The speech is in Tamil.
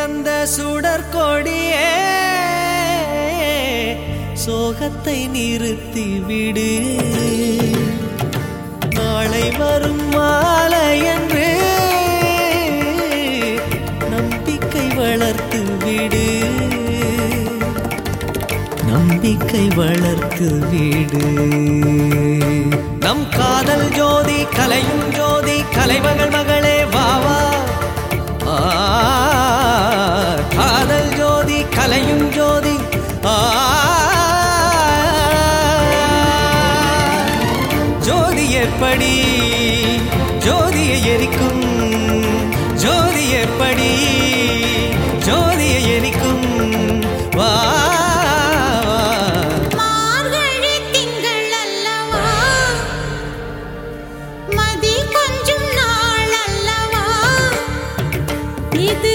தந்த சுடற்கொடியே சோகத்தை நிறுத்தி விடு. நாளை வரும் மாலை என்று நம்பிக்கை வளர்த்து விடு. நம்பிக்கை வளர்த்து வீடு. நம் காதல் ஜோதி கலையும் ஜோதி கலைமகள் மகளே வாவா கலையும் ஜோதி. ஜோதி ஏற்படி ஜோதியை எரிக்கும். ஜோதி ஏற்படி ஜோதியை எரிக்கும். வா இது